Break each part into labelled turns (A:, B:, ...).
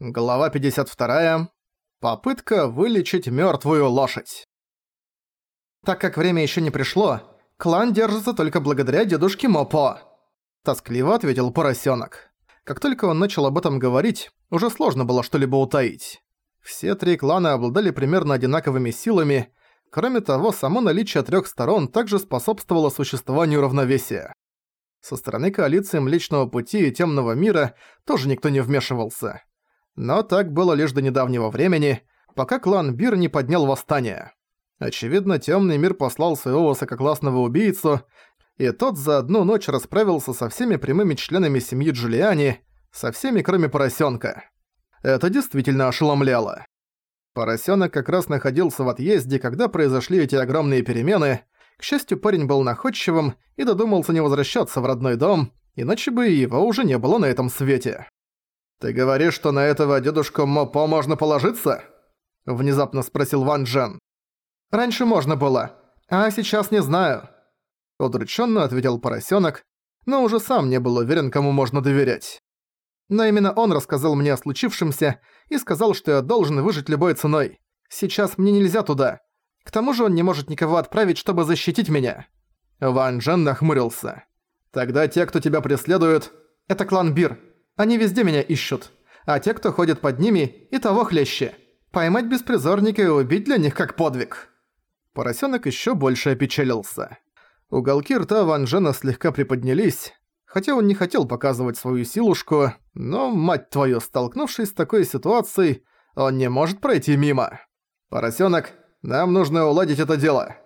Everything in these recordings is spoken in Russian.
A: Глава 52. Попытка вылечить мёртвую лошадь. Так как время ещё не пришло, клан держится только благодаря дедушке Мопо. Тоскливо ответил поросёнок. Как только он начал об этом говорить, уже сложно было что-либо утаить. Все три клана обладали примерно одинаковыми силами, кроме того, само наличие трёх сторон также способствовало существованию равновесия. Со стороны коалиции Млечного Пути и Темного Мира тоже никто не вмешивался. Но так было лишь до недавнего времени, пока клан Бир не поднял восстание. Очевидно, Тёмный мир послал своего высококлассного убийцу, и тот за одну ночь расправился со всеми прямыми членами семьи Джулиани, со всеми, кроме поросенка. Это действительно ошеломляло. Поросенок как раз находился в отъезде, когда произошли эти огромные перемены. К счастью, парень был находчивым и додумался не возвращаться в родной дом, иначе бы его уже не было на этом свете. «Ты говоришь, что на этого дедушку Мопо можно положиться?» Внезапно спросил Ван Джен. «Раньше можно было, а сейчас не знаю». Удрученно ответил поросенок, но уже сам не был уверен, кому можно доверять. Но именно он рассказал мне о случившемся и сказал, что я должен выжить любой ценой. Сейчас мне нельзя туда. К тому же он не может никого отправить, чтобы защитить меня. Ван Джен нахмурился. «Тогда те, кто тебя преследует...» «Это клан Бир. Они везде меня ищут. А те, кто ходит под ними, и того хлеще. Поймать беспризорника и убить для них как подвиг. Поросенок еще больше опечалился. Уголки рта Ван Джена слегка приподнялись, хотя он не хотел показывать свою силушку, но, мать твою, столкнувшись с такой ситуацией, он не может пройти мимо. «Поросенок, нам нужно уладить это дело.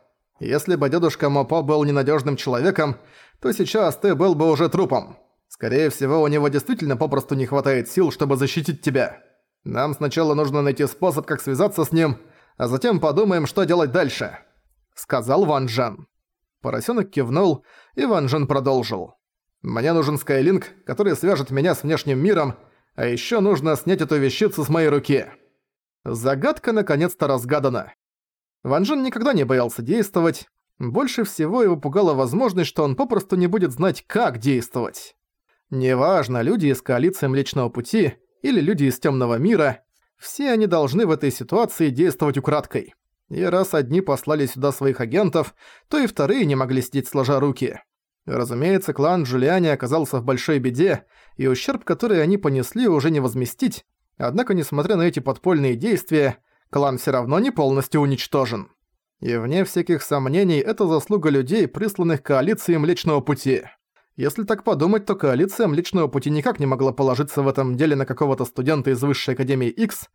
A: Если бы дедушка Мопо был ненадежным человеком, то сейчас ты был бы уже трупом. Скорее всего, у него действительно попросту не хватает сил, чтобы защитить тебя. Нам сначала нужно найти способ, как связаться с ним, а затем подумаем, что делать дальше», — сказал Ван Джен. Поросенок кивнул, и Ван Джен продолжил. «Мне нужен Скайлинк, который свяжет меня с внешним миром, а еще нужно снять эту вещицу с моей руки». Загадка наконец-то разгадана. Ван Джен никогда не боялся действовать. Больше всего его пугала возможность, что он попросту не будет знать, как действовать. Неважно, люди из коалиции Млечного Пути или люди из Темного Мира, все они должны в этой ситуации действовать украдкой. И раз одни послали сюда своих агентов, то и вторые не могли сидеть сложа руки. Разумеется, клан Джулиани оказался в большой беде, и ущерб, который они понесли, уже не возместить, однако, несмотря на эти подпольные действия, клан все равно не полностью уничтожен. И вне всяких сомнений, это заслуга людей, присланных коалицией Млечного Пути. Если так подумать, то коалиция Млечного Пути никак не могла положиться в этом деле на какого-то студента из Высшей Академии X.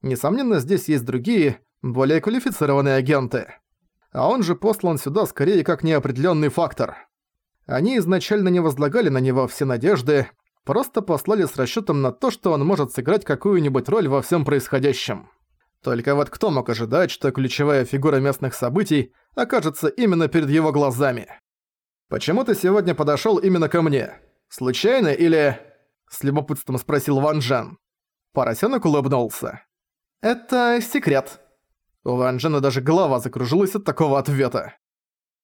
A: Несомненно, здесь есть другие, более квалифицированные агенты. А он же послан сюда скорее как неопределенный фактор. Они изначально не возлагали на него все надежды, просто послали с расчетом на то, что он может сыграть какую-нибудь роль во всем происходящем. Только вот кто мог ожидать, что ключевая фигура местных событий окажется именно перед его глазами? «Почему ты сегодня подошёл именно ко мне? Случайно или...» С любопытством спросил Ван Джен. Поросёнок улыбнулся. «Это секрет». У Ван Джена даже голова закружилась от такого ответа.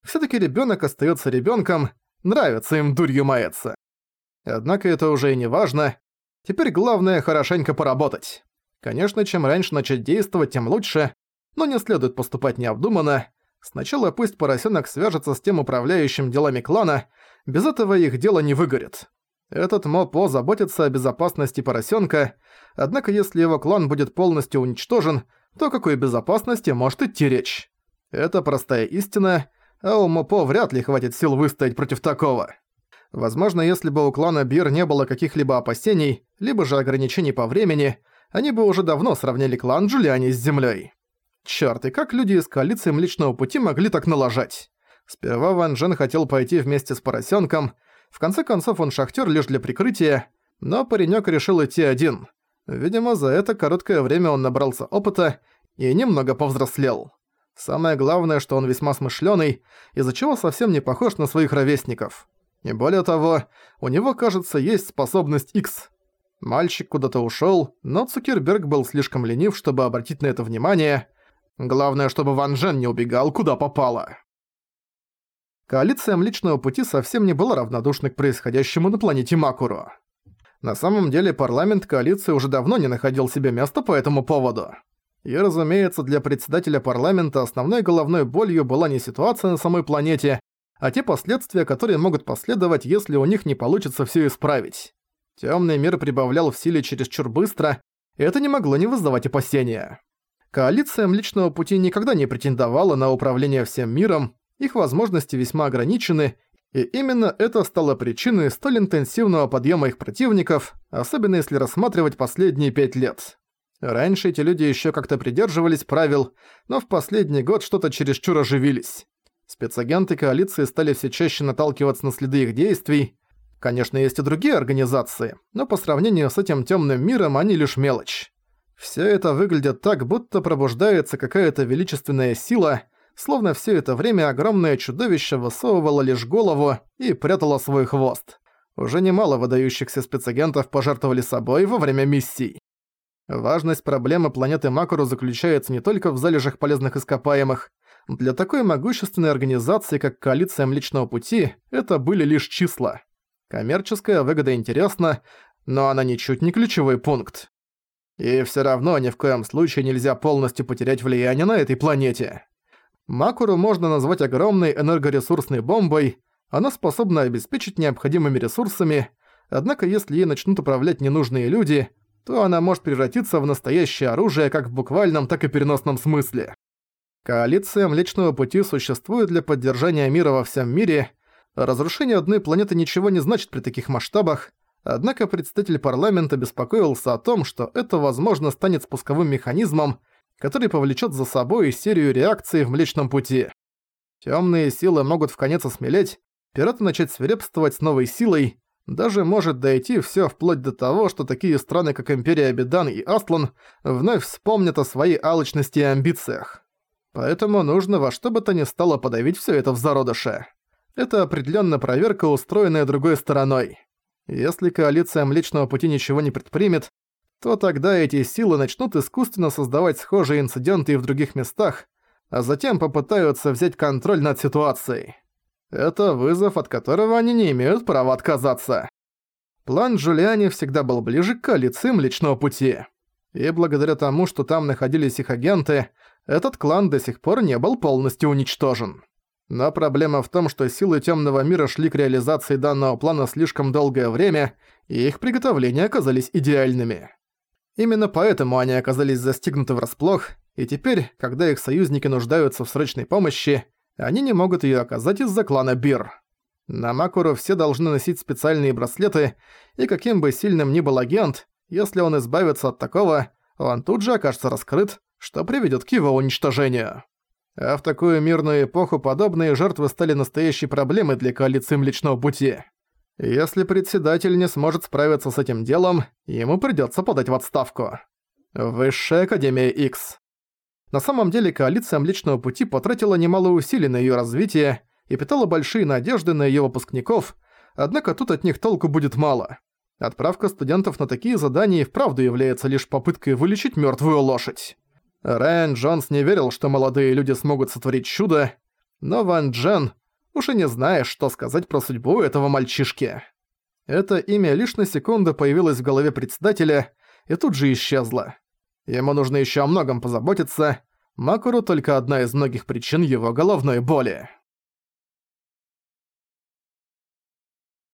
A: Всё-таки ребёнок остаётся ребёнком, нравится им дурью маяться. Однако это уже и не важно. Теперь главное хорошенько поработать. Конечно, чем раньше начать действовать, тем лучше, но не следует поступать необдуманно. Сначала пусть поросенок свяжется с тем управляющим делами клана, без этого их дело не выгорит. Этот Мопо заботится о безопасности поросенка, однако если его клан будет полностью уничтожен, то какой безопасности может идти речь? Это простая истина, а у Мопо вряд ли хватит сил выстоять против такого. Возможно, если бы у клана Бир не было каких-либо опасений, либо же ограничений по времени, они бы уже давно сравнили клан Джулиани с землей. Чёрт, и как люди из коалиции Млечного Пути могли так налажать? Сперва Ван Джен хотел пойти вместе с поросенком. В конце концов, он шахтер лишь для прикрытия, но паренек решил идти один. Видимо, за это короткое время он набрался опыта и немного повзрослел. Самое главное, что он весьма смышленый, из-за чего совсем не похож на своих ровесников. И более того, у него, кажется, есть способность X. Мальчик куда-то ушел, но Цукерберг был слишком ленив, чтобы обратить на это внимание – Главное, чтобы Ван Жен не убегал, куда попало. Коалиция Млечного Пути совсем не была равнодушна к происходящему на планете Макуро. На самом деле парламент коалиции уже давно не находил себе места по этому поводу. И, разумеется, для председателя парламента основной головной болью была не ситуация на самой планете, а те последствия, которые могут последовать, если у них не получится всё исправить. Тёмный мир прибавлял в силе чересчур быстро, и это не могло не вызывать опасения. Коалиция Млечного Пути никогда не претендовала на управление всем миром, их возможности весьма ограничены, и именно это стало причиной столь интенсивного подъема их противников, особенно если рассматривать последние пять лет. Раньше эти люди еще как-то придерживались правил, но в последний год что-то чересчур оживились. Спецагенты коалиции стали все чаще наталкиваться на следы их действий. Конечно, есть и другие организации, но по сравнению с этим темным миром они лишь мелочь. Все это выглядит так, будто пробуждается какая-то величественная сила, словно все это время огромное чудовище высовывало лишь голову и прятало свой хвост. Уже немало выдающихся спецагентов пожертвовали собой во время миссий. Важность проблемы планеты Макуру заключается не только в залежах полезных ископаемых. Для такой могущественной организации, как Коалиция Млечного Пути, это были лишь числа. Коммерческая выгода интересна, но она ничуть не ключевой пункт. И всё равно ни в коем случае нельзя полностью потерять влияние на этой планете. Макуру можно назвать огромной энергоресурсной бомбой, она способна обеспечить необходимыми ресурсами, однако если ей начнут управлять ненужные люди, то она может превратиться в настоящее оружие как в буквальном, так и переносном смысле. Коалиция Млечного Пути существует для поддержания мира во всем мире. Разрушение одной планеты ничего не значит при таких масштабах, однако представитель парламента беспокоился о том, что это, возможно, станет спусковым механизмом, который повлечет за собой серию реакций в Млечном Пути. Темные силы могут в конец осмелеть, пираты начать свирепствовать с новой силой, даже может дойти все вплоть до того, что такие страны, как Империя Бедан и Астлан, вновь вспомнят о своей алчности и амбициях. Поэтому нужно во что бы то ни стало подавить все это в зародыше. Это определенно проверка, устроенная другой стороной. Если коалиция Млечного Пути ничего не предпримет, то тогда эти силы начнут искусственно создавать схожие инциденты и в других местах, а затем попытаются взять контроль над ситуацией. Это вызов, от которого они не имеют права отказаться. План Джулиани всегда был ближе к коалиции Млечного Пути. И благодаря тому, что там находились их агенты, этот клан до сих пор не был полностью уничтожен. Но проблема в том, что силы Тёмного Мира шли к реализации данного плана слишком долгое время, и их приготовления оказались идеальными. Именно поэтому они оказались застигнуты врасплох, и теперь, когда их союзники нуждаются в срочной помощи, они не могут её оказать из-за клана Бир. На Макуру все должны носить специальные браслеты, и каким бы сильным ни был агент, если он избавится от такого, он тут же окажется раскрыт, что приведёт к его уничтожению. А в такую мирную эпоху подобные жертвы стали настоящей проблемой для коалиции Млечного Пути. Если председатель не сможет справиться с этим делом, ему придётся подать в отставку. Высшая Академия X. На самом деле коалиция Млечного Пути потратила немало усилий на её развитие и питала большие надежды на её выпускников, однако тут от них толку будет мало. Отправка студентов на такие задания и вправду является лишь попыткой вылечить мёртвую лошадь. Райан Джонс не верил, что молодые люди смогут сотворить чудо, но Ван Джен уж и не знаешь, что сказать про судьбу этого мальчишки. Это имя лишь на секунду появилось в голове председателя и тут же исчезло. Ему нужно еще о многом позаботиться. Макуру только одна из многих причин его головной боли.